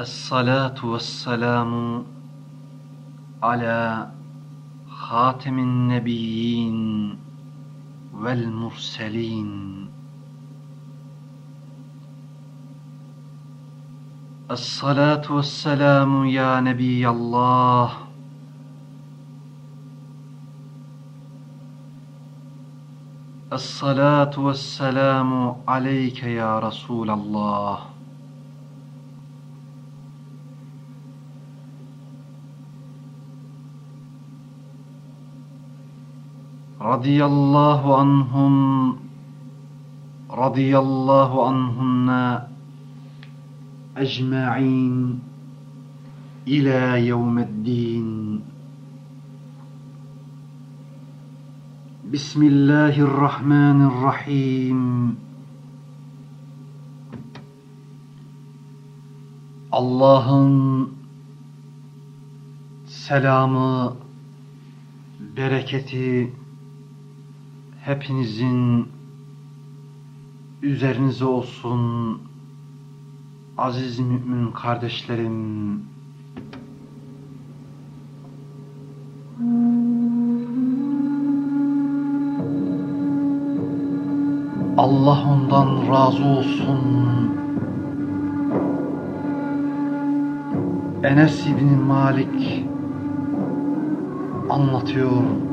الصلاة والسلام على خاتم النبيين والمرسلين. الصلاة والسلام يا نبي الله. الصلاة والسلام عليك يا رسول الله. radiyallahu anhum radiyallahu anhunna ecma'in ila yevmeddin. Bismillahirrahmanirrahim. Allah'ın selamı, bereketi, hepinizin üzerinize olsun aziz mümin kardeşlerim. Allah ondan razı olsun. Enes İbni Malik anlatıyor.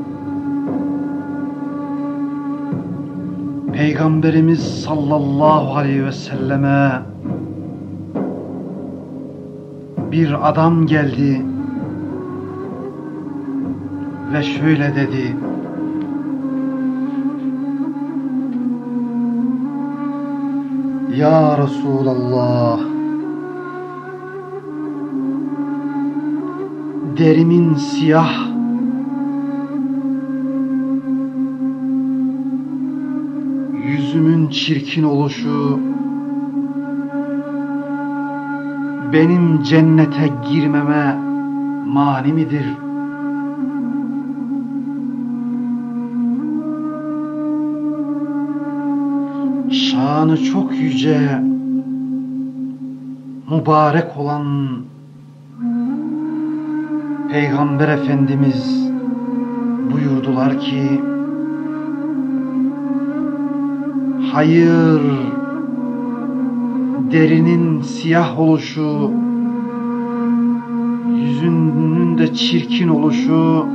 Peygamberimiz sallallahu aleyhi ve selleme bir adam geldi ve şöyle dedi. Ya Resulallah derimin siyah çirkin oluşu benim cennete girmeme mani midir? Şanı çok yüce, mübarek olan Peygamber Efendimiz buyurdular ki hayır derinin siyah oluşu yüzünün de çirkin oluşu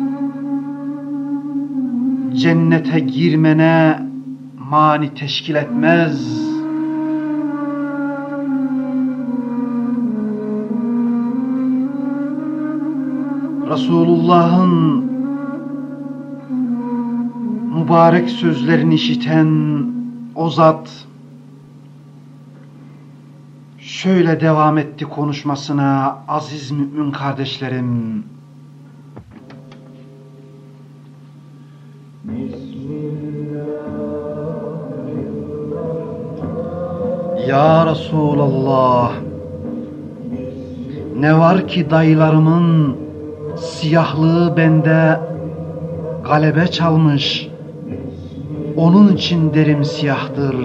cennete girmene mani teşkil etmez. Resulullah'ın mübarek sözlerini işiten o zat şöyle devam etti konuşmasına aziz mümin kardeşlerim. Ya Resulallah ne var ki dayılarımın siyahlığı bende galebe çalmış. Onun için derim siyahtır.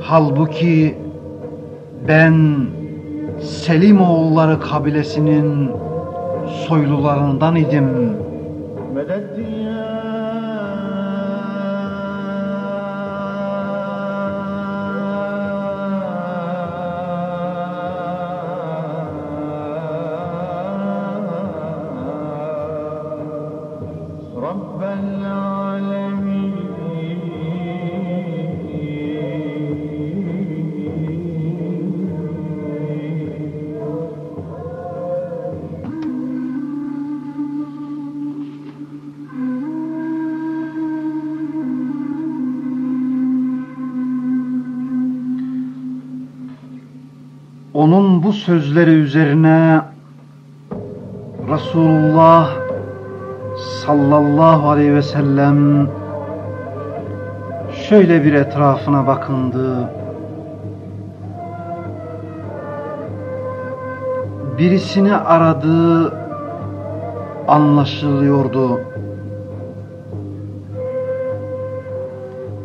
Halbuki ben Selimoğulları kabilesinin soylularından idim. Onun bu sözleri üzerine Resulullah sallallahu aleyhi ve sellem şöyle bir etrafına bakındı. Birisini aradığı anlaşılıyordu.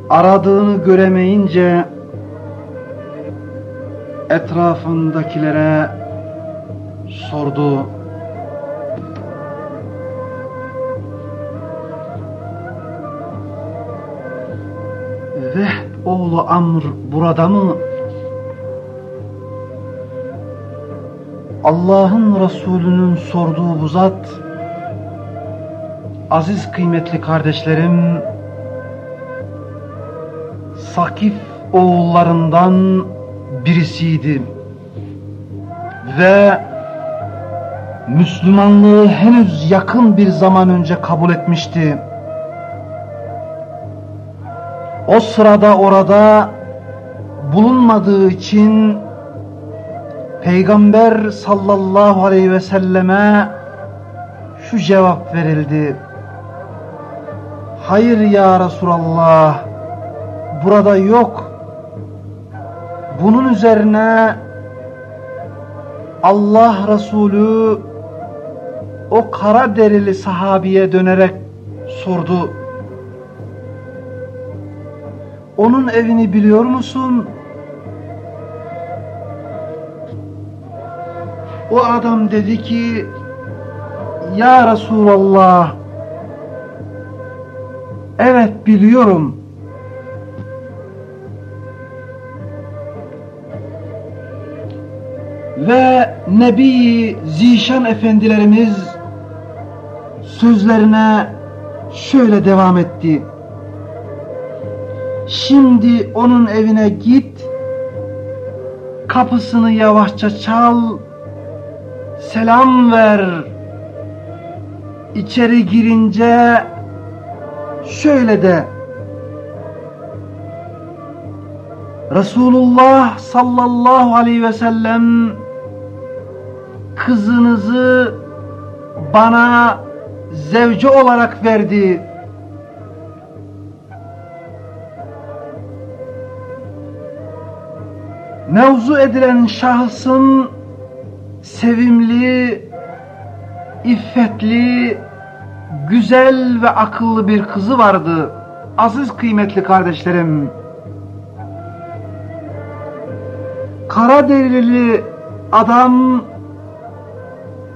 Aradığını göremeyince etrafındakilere sordu. Ve oğlu Amr burada mı? Allah'ın Resulü'nün sorduğu bu zat, aziz kıymetli kardeşlerim, Sakif oğullarından birisiydi. Ve Müslümanlığı henüz yakın bir zaman önce kabul etmişti. O sırada orada bulunmadığı için Peygamber sallallahu aleyhi ve selleme şu cevap verildi. Hayır ya Resulallah burada yok. Bunun üzerine Allah Resulü o kara derili sahabiye dönerek sordu. Onun evini biliyor musun? O adam dedi ki Ya Resulallah Evet biliyorum. Ve Nebi Zişan efendilerimiz sözlerine şöyle devam etti. Şimdi onun evine git, kapısını yavaşça çal, selam ver. İçeri girince şöyle de Resulullah sallallahu aleyhi ve sellem kızınızı bana zevci olarak verdi. Mevzu edilen şahsın sevimli, iffetli, güzel ve akıllı bir kızı vardı. Aziz kıymetli kardeşlerim. Kara derili adam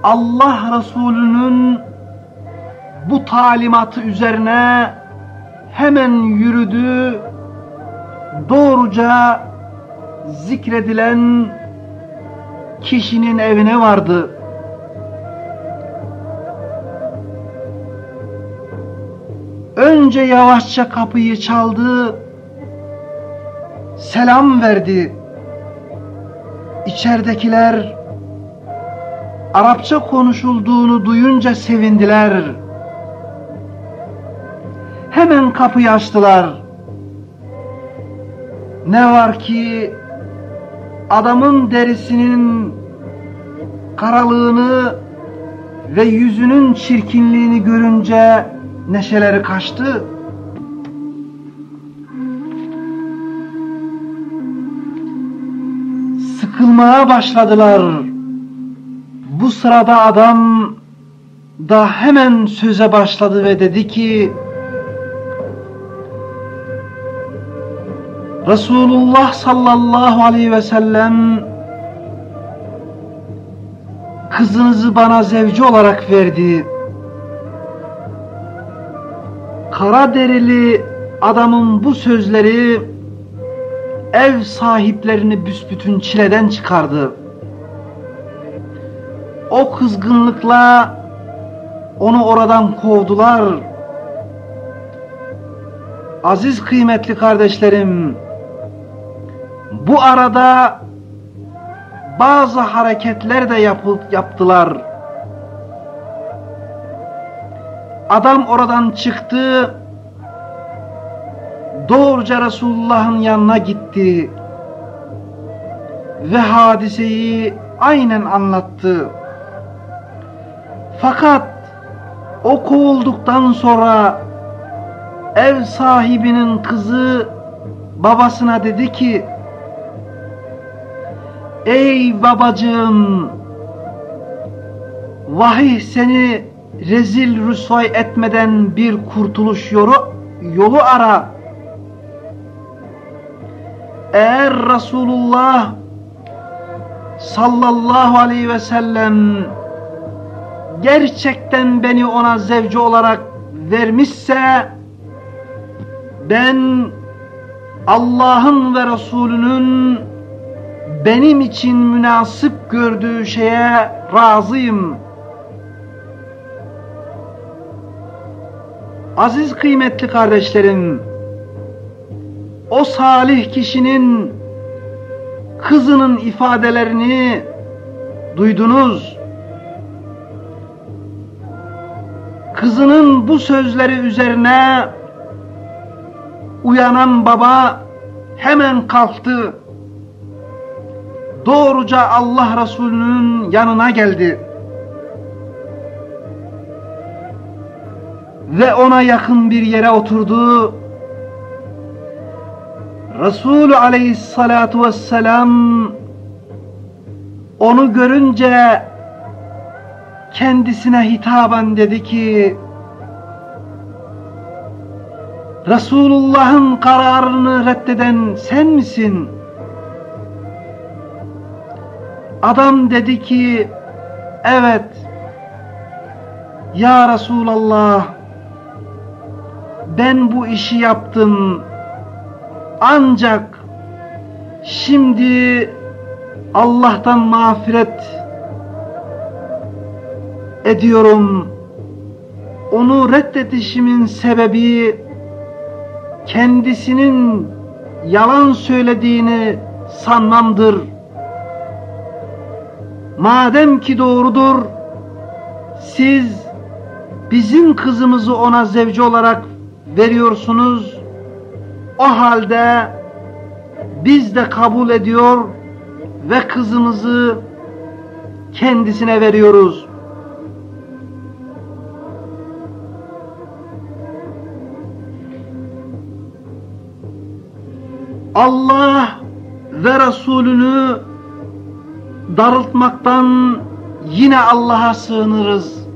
Allah Resulü'nün bu talimatı üzerine hemen yürüdü. Doğruca zikredilen kişinin evine vardı. Önce yavaşça kapıyı çaldı, selam verdi. İçeridekiler Arapça konuşulduğunu duyunca sevindiler. Hemen kapıyı açtılar. Ne var ki adamın derisinin karalığını ve yüzünün çirkinliğini görünce neşeleri kaçtı. Sıkılmaya başladılar. Bu sırada adam da hemen söze başladı ve dedi ki Resulullah sallallahu aleyhi ve sellem kızınızı bana zevci olarak verdi. Kara derili adamın bu sözleri ev sahiplerini büsbütün çileden çıkardı. O kızgınlıkla onu oradan kovdular. Aziz kıymetli kardeşlerim, bu arada bazı hareketler de yapı, yaptılar. Adam oradan çıktı, doğruca Resulullah'ın yanına gitti ve hadiseyi aynen anlattı. Fakat o kovulduktan sonra ev sahibinin kızı babasına dedi ki Ey babacığım vahiy seni rezil rüsvay etmeden bir kurtuluş yolu, yolu ara. Eğer Resulullah sallallahu aleyhi ve sellem gerçekten beni ona zevci olarak vermişse ben Allah'ın ve Resulünün benim için münasip gördüğü şeye razıyım. Aziz kıymetli kardeşlerim, o salih kişinin kızının ifadelerini duydunuz. Kızının bu sözleri üzerine uyanan baba hemen kalktı. Doğruca Allah Resulü'nün yanına geldi. Ve ona yakın bir yere oturdu. Resulü aleyhissalatu vesselam onu görünce kendisine hitaben dedi ki Resulullah'ın kararını reddeden sen misin? Adam dedi ki evet ya Resulallah ben bu işi yaptım ancak şimdi Allah'tan mağfiret ediyorum. Onu reddedişimin sebebi kendisinin yalan söylediğini sanmamdır. Madem ki doğrudur, siz bizim kızımızı ona zevci olarak veriyorsunuz. O halde biz de kabul ediyor ve kızımızı kendisine veriyoruz. Allah ve Resulünü darıltmaktan yine Allah'a sığınırız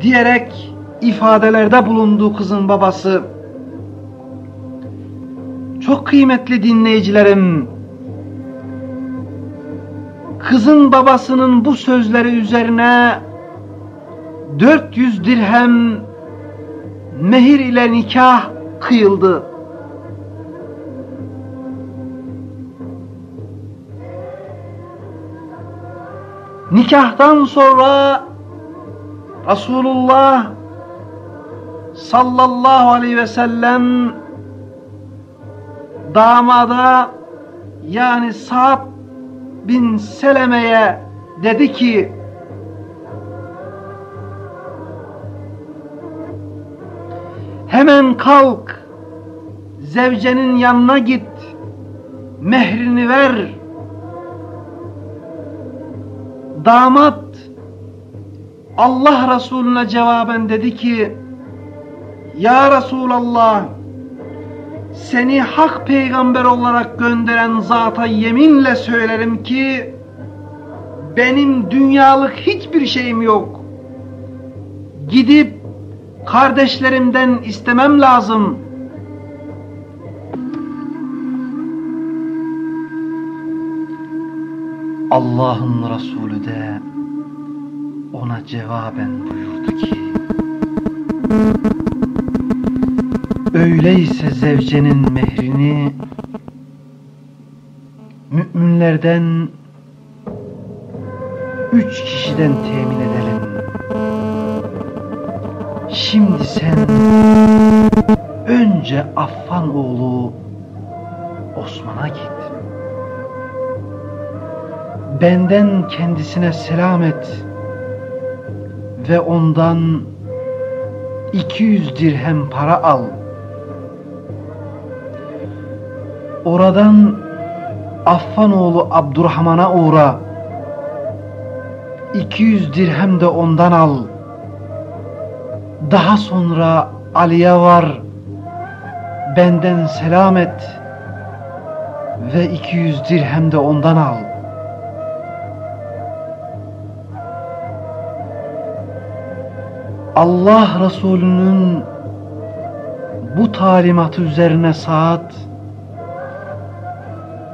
diyerek ifadelerde bulundu kızın babası. Çok kıymetli dinleyicilerim, kızın babasının bu sözleri üzerine 400 dirhem mehir ile nikah kıyıldı. Nikahtan sonra Resulullah sallallahu aleyhi ve sellem damada yani Sa'd bin Seleme'ye dedi ki hemen kalk zevcenin yanına git mehrini ver damat Allah Resulüne cevaben dedi ki Ya Resulallah seni hak peygamber olarak gönderen zata yeminle söylerim ki benim dünyalık hiçbir şeyim yok. Gidip kardeşlerimden istemem lazım. Allah'ın Resulü de ona cevaben buyurdu ki Öyleyse zevcenin mehrini müminlerden üç kişiden temin edelim. Şimdi sen önce Affan oğlu Osman'a git. Benden kendisine selam et ve ondan 200 dirhem para al. Oradan Affanoğlu Abdurrahman'a uğra. 200 dirhem de ondan al. Daha sonra Ali'ye var. Benden selam et. Ve 200 dirhem de ondan al. Allah Resulü'nün bu talimatı üzerine saat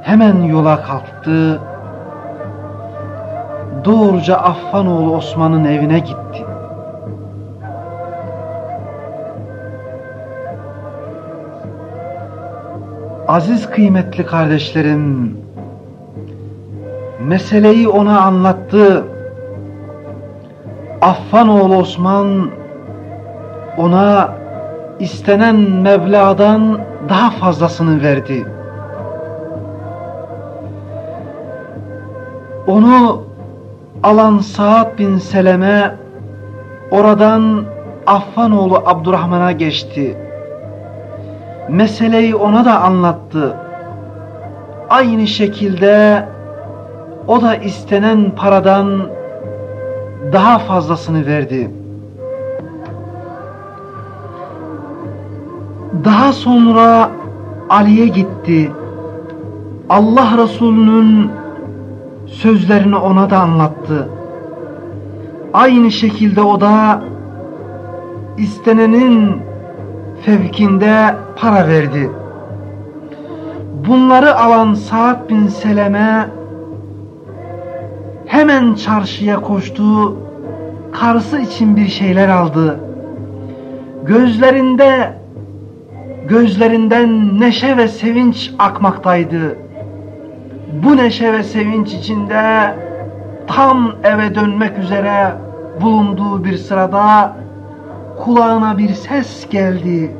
hemen yola kalktı. Doğruca Affanoğlu Osman'ın evine gitti. Aziz kıymetli kardeşlerim, meseleyi ona anlattı. Affanoğlu Osman ona istenen Mevla'dan daha fazlasını verdi. Onu alan Sa'd bin Seleme oradan Affanoğlu Abdurrahman'a geçti. Meseleyi ona da anlattı. Aynı şekilde o da istenen paradan daha fazlasını verdi. Daha sonra Ali'ye gitti. Allah Resulü'nün sözlerini ona da anlattı. Aynı şekilde o da istenenin fevkinde para verdi. Bunları alan Sa'd bin Seleme hemen çarşıya koştu. Karısı için bir şeyler aldı. Gözlerinde gözlerinden neşe ve sevinç akmaktaydı. Bu neşe ve sevinç içinde tam eve dönmek üzere bulunduğu bir sırada kulağına bir ses geldi.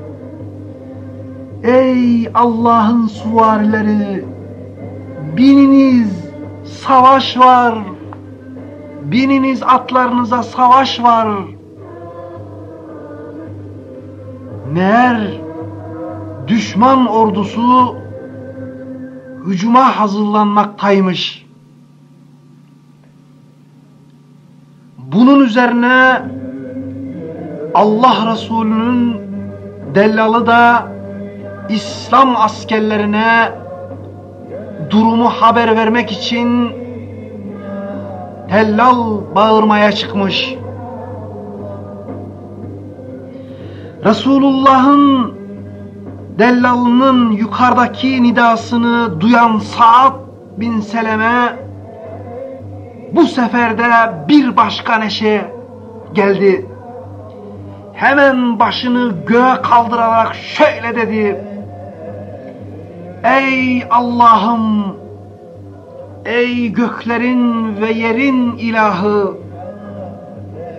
Ey Allah'ın suvarileri bininiz savaş var. Bininiz atlarınıza savaş var. Meğer düşman ordusu hücuma hazırlanmaktaymış. Bunun üzerine Allah Resulü'nün dellalı da İslam askerlerine durumu haber vermek için tellal bağırmaya çıkmış. Resulullah'ın dellalının yukarıdaki nidasını duyan Sa'd bin Seleme bu seferde bir başka neşe geldi. Hemen başını göğe kaldırarak şöyle dedi. Ey Allah'ım! Ey göklerin ve yerin ilahı!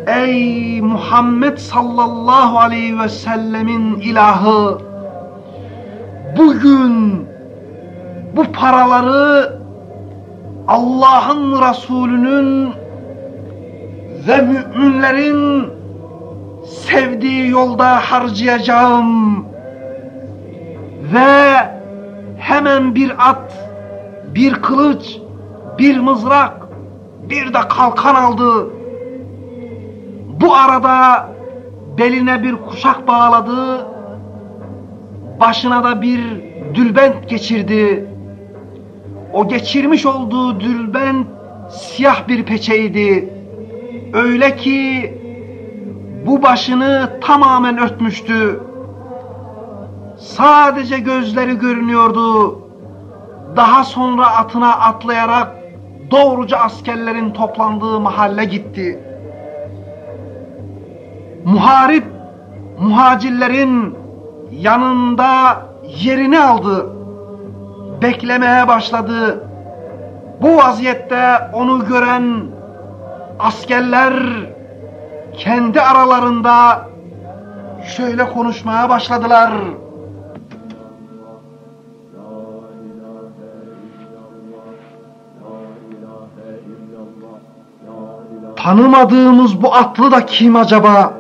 Ey Muhammed sallallahu aleyhi ve sellemin ilahı! Bugün bu paraları Allah'ın Resulü'nün ve müminlerin sevdiği yolda harcayacağım ve hemen bir at, bir kılıç, bir mızrak, bir de kalkan aldı. Bu arada beline bir kuşak bağladı, başına da bir dülbent geçirdi. O geçirmiş olduğu dülbent siyah bir peçeydi. Öyle ki bu başını tamamen örtmüştü. Sadece gözleri görünüyordu. Daha sonra atına atlayarak doğruca askerlerin toplandığı mahalle gitti. Muharip muhacirlerin yanında yerini aldı. Beklemeye başladı. Bu vaziyette onu gören askerler kendi aralarında şöyle konuşmaya başladılar. Tanımadığımız bu atlı da kim acaba?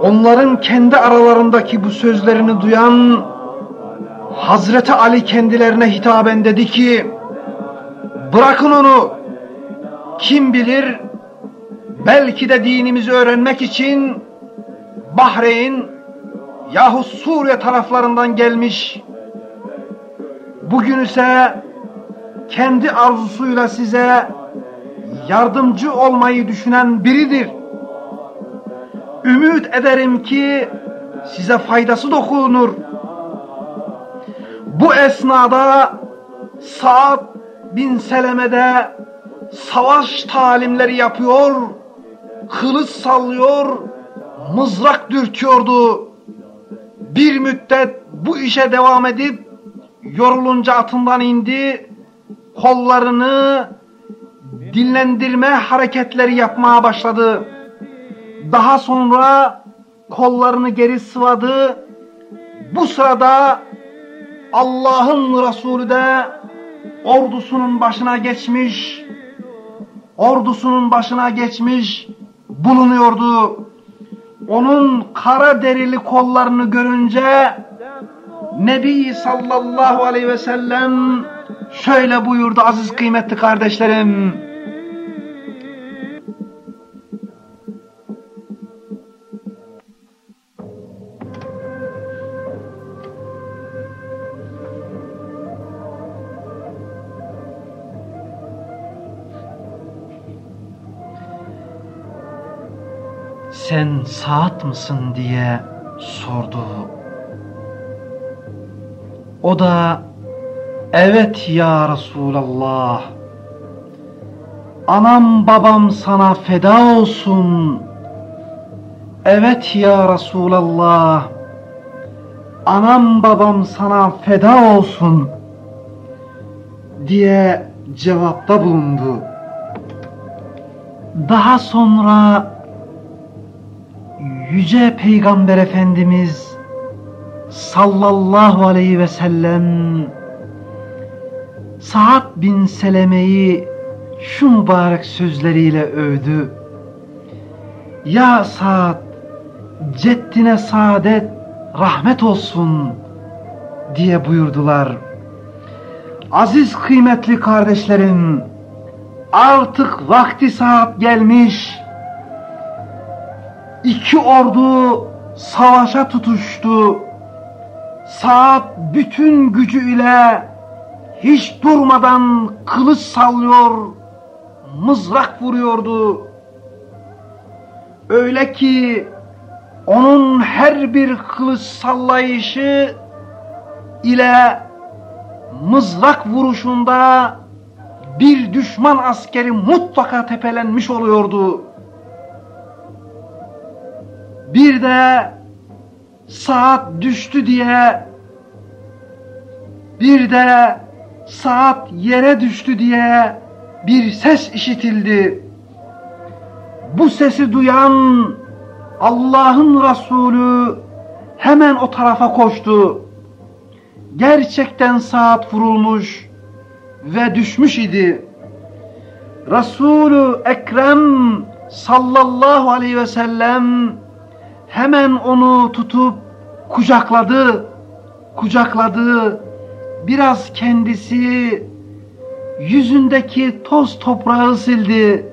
Onların kendi aralarındaki bu sözlerini duyan Hazreti Ali kendilerine hitaben dedi ki bırakın onu kim bilir belki de dinimizi öğrenmek için Bahreyn yahut Suriye taraflarından gelmiş bugün ise kendi arzusuyla size yardımcı olmayı düşünen biridir. Ümit ederim ki size faydası dokunur. Bu esnada Sa'd bin Seleme'de savaş talimleri yapıyor, kılıç sallıyor, mızrak dürtüyordu. Bir müddet bu işe devam edip yorulunca atından indi, kollarını dinlendirme hareketleri yapmaya başladı. Daha sonra kollarını geri sıvadı. Bu sırada Allah'ın Resulü de ordusunun başına geçmiş, ordusunun başına geçmiş bulunuyordu. Onun kara derili kollarını görünce Nebi sallallahu aleyhi ve sellem şöyle buyurdu aziz kıymetli kardeşlerim. sen saat mısın diye sordu. O da evet ya Resulallah anam babam sana feda olsun. Evet ya Resulallah anam babam sana feda olsun diye cevapta bulundu. Daha sonra Yüce Peygamber Efendimiz sallallahu aleyhi ve sellem Sa'd bin Seleme'yi şu mübarek sözleriyle övdü. Ya Sa'd, ceddine saadet, rahmet olsun diye buyurdular. Aziz kıymetli kardeşlerim, artık vakti saat gelmiş İki ordu savaşa tutuştu. Saat bütün gücüyle hiç durmadan kılıç sallıyor, mızrak vuruyordu. Öyle ki onun her bir kılıç sallayışı ile mızrak vuruşunda bir düşman askeri mutlaka tepelenmiş oluyordu. Bir de saat düştü diye bir de saat yere düştü diye bir ses işitildi. Bu sesi duyan Allah'ın Resulü hemen o tarafa koştu. Gerçekten saat vurulmuş ve düşmüş idi. Resulü Ekrem sallallahu aleyhi ve sellem hemen onu tutup kucakladı, kucakladı. Biraz kendisi yüzündeki toz toprağı sildi.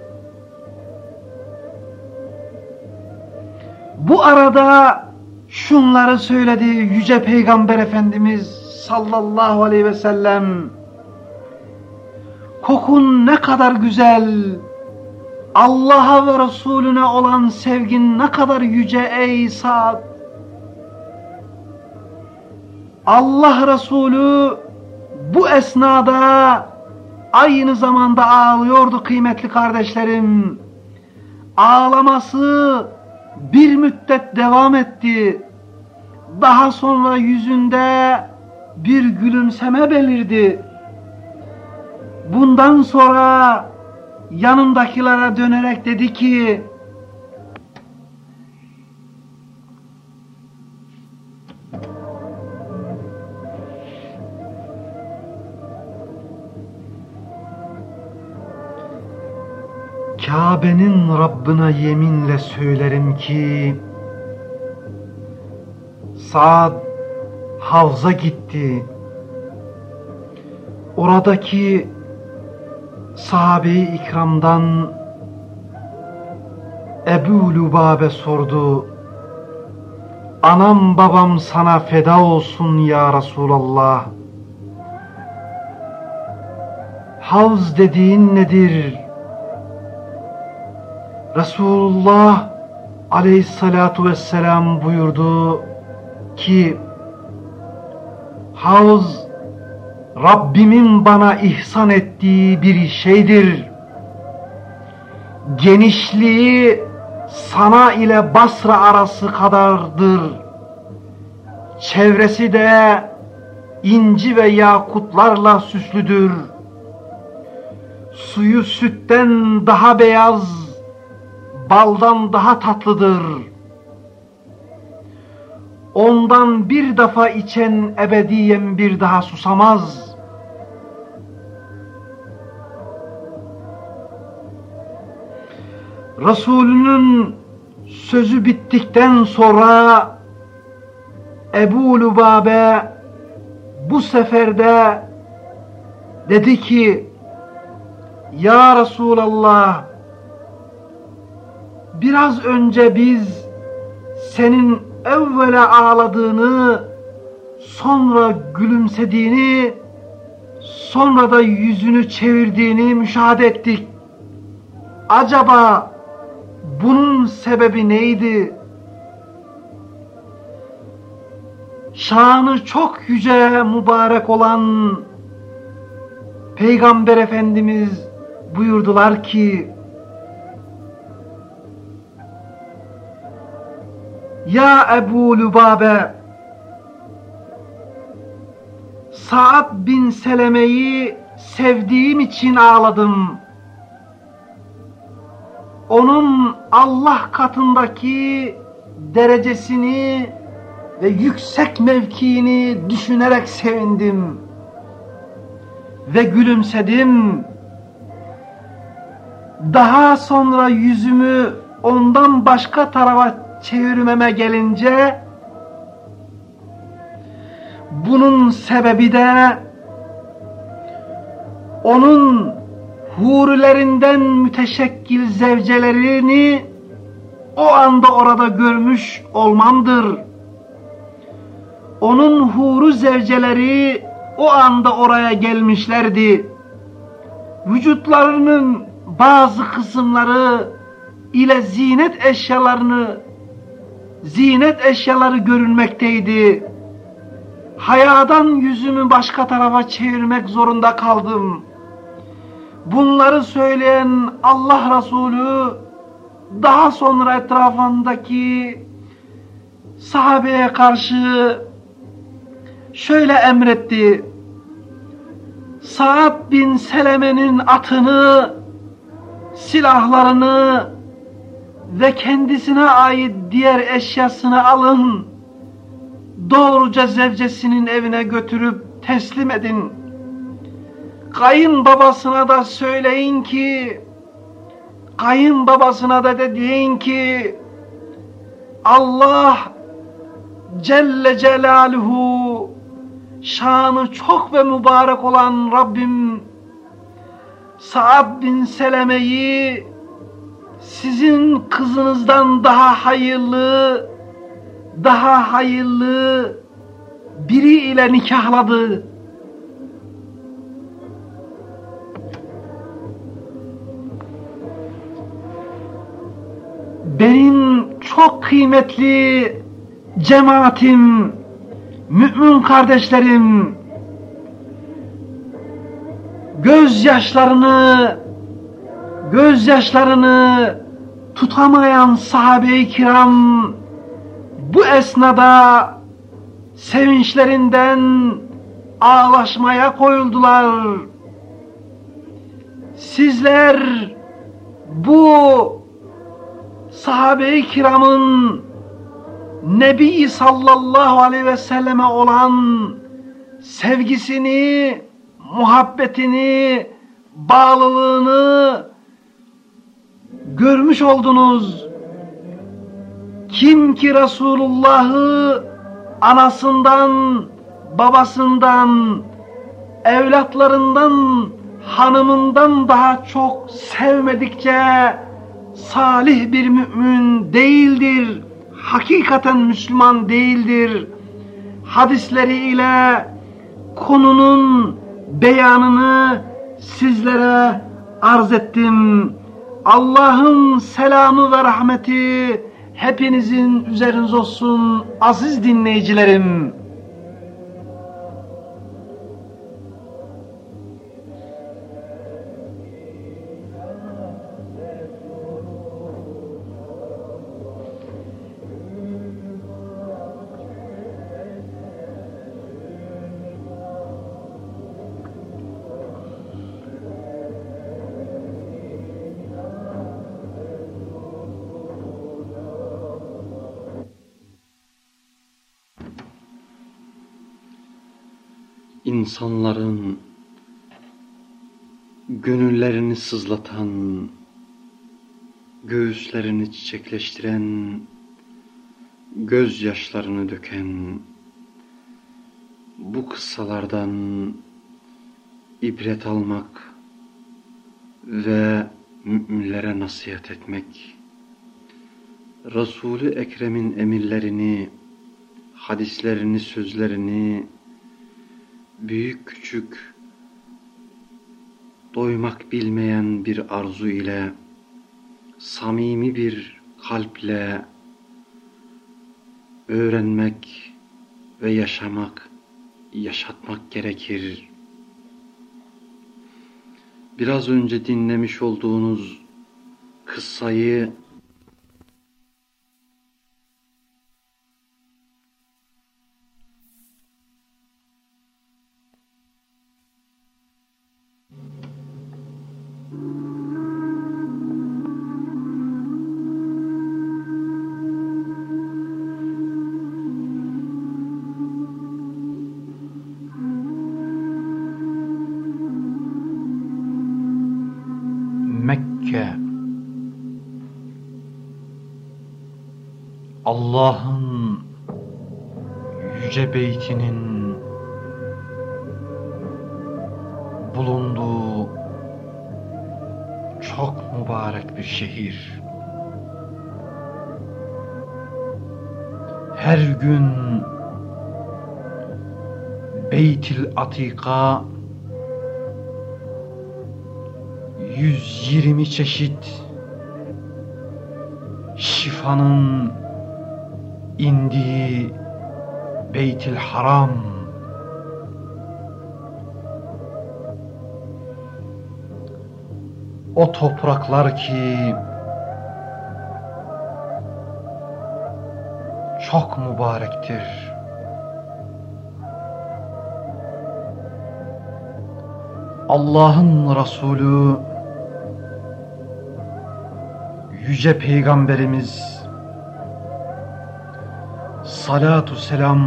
Bu arada şunları söyledi Yüce Peygamber Efendimiz sallallahu aleyhi ve sellem. Kokun ne kadar güzel, Allah'a ve Resulüne olan sevgin ne kadar yüce ey Sa'd. Allah Resulü bu esnada aynı zamanda ağlıyordu kıymetli kardeşlerim. Ağlaması bir müddet devam etti. Daha sonra yüzünde bir gülümseme belirdi. Bundan sonra yanındakilere dönerek dedi ki Kabe'nin Rabbına yeminle söylerim ki Sa'd havza gitti. Oradaki sahabe-i ikramdan Ebu Lübabe sordu. Anam babam sana feda olsun ya Resulallah. Havz dediğin nedir? Resulullah aleyhissalatu vesselam buyurdu ki Havz Rabbimin bana ihsan ettiği bir şeydir. Genişliği sana ile Basra arası kadardır. Çevresi de inci ve yakutlarla süslüdür. Suyu sütten daha beyaz, baldan daha tatlıdır. Ondan bir defa içen ebediyen bir daha susamaz. Resulünün sözü bittikten sonra Ebu Lubabe bu seferde dedi ki Ya Resulallah biraz önce biz senin evvele ağladığını sonra gülümsediğini sonra da yüzünü çevirdiğini müşahede ettik. Acaba bunun sebebi neydi? Şanı çok yüce mübarek olan Peygamber Efendimiz buyurdular ki Ya Ebu Lübabe Sa'd bin Seleme'yi sevdiğim için ağladım. Onun Allah katındaki derecesini ve yüksek mevkiini düşünerek sevindim. Ve gülümsedim. Daha sonra yüzümü ondan başka tarafa çevirmeme gelince bunun sebebi de onun hurilerinden müteşekkil zevcelerini o anda orada görmüş olmamdır. Onun huru zevceleri o anda oraya gelmişlerdi. Vücutlarının bazı kısımları ile zinet eşyalarını zinet eşyaları görünmekteydi. Hayadan yüzümü başka tarafa çevirmek zorunda kaldım. Bunları söyleyen Allah Resulü daha sonra etrafındaki sahabeye karşı şöyle emretti. Sa'd bin Seleme'nin atını, silahlarını ve kendisine ait diğer eşyasını alın. Doğruca zevcesinin evine götürüp teslim edin. Kayın babasına da söyleyin ki kayın babasına da deyin ki Allah Celle Celaluhu şanı çok ve mübarek olan Rabbim Sa'd bin Seleme'yi sizin kızınızdan daha hayırlı, daha hayırlı biri ile nikahladı. Benim çok kıymetli cemaatim, mümin kardeşlerim, gözyaşlarını gözyaşlarını tutamayan sahabe-i kiram bu esnada sevinçlerinden ağlaşmaya koyuldular. Sizler bu sahabe-i kiramın Nebi sallallahu aleyhi ve selleme olan sevgisini, muhabbetini, bağlılığını görmüş oldunuz. Kim ki Resulullah'ı anasından, babasından, evlatlarından, hanımından daha çok sevmedikçe salih bir mümin değildir. Hakikaten Müslüman değildir. Hadisleriyle konunun beyanını sizlere arz ettim. Allah'ın selamı ve rahmeti hepinizin üzeriniz olsun aziz dinleyicilerim. İnsanların gönüllerini sızlatan, göğüslerini çiçekleştiren, gözyaşlarını döken bu kıssalardan ibret almak ve müminlere nasihat etmek, Resul-i Ekrem'in emirlerini, hadislerini, sözlerini büyük küçük doymak bilmeyen bir arzu ile samimi bir kalple öğrenmek ve yaşamak, yaşatmak gerekir. Biraz önce dinlemiş olduğunuz kıssayı Allah'ın yüce beytinin bulunduğu çok mübarek bir şehir. Her gün Beytil Atika 120 çeşit şifanın indiği Beytil Haram o topraklar ki çok mübarektir. Allah'ın Resulü Yüce Peygamberimiz salatu selam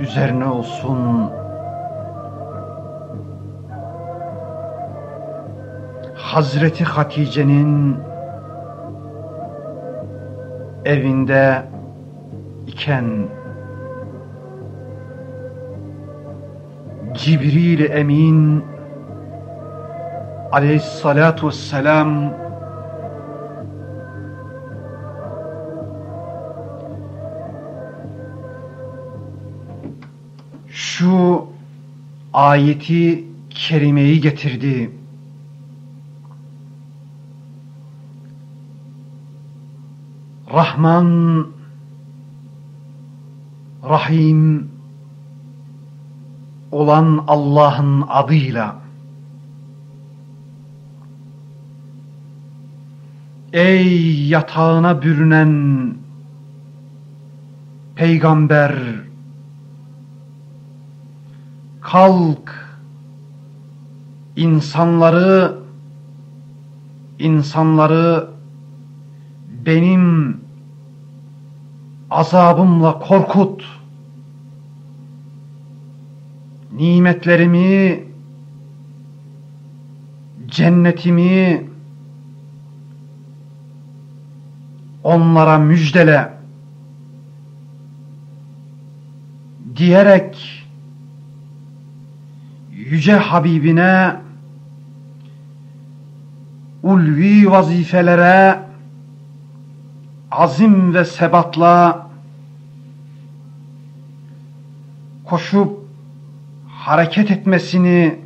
üzerine olsun. Hazreti Hatice'nin evinde iken Cibril Emin aleyhissalatu vesselam ayeti kerimeyi getirdi. Rahman Rahim olan Allah'ın adıyla Ey yatağına bürünen peygamber kalk. İnsanları insanları benim azabımla korkut. Nimetlerimi cennetimi onlara müjdele diyerek yüce Habibine ulvi vazifelere azim ve sebatla koşup hareket etmesini